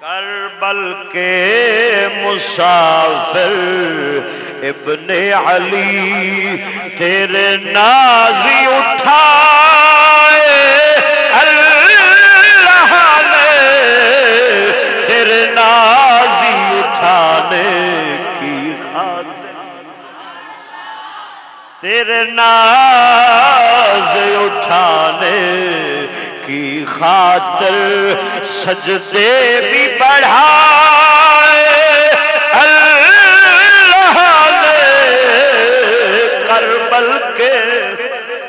کربل کے مسافر ابن علی تیرے نازی اٹھا اللہ نے تیرے نازی اٹھانے کی خاطر تیرے ناز خاطر سجدے بھی بڑھا اللہ نے کربل کے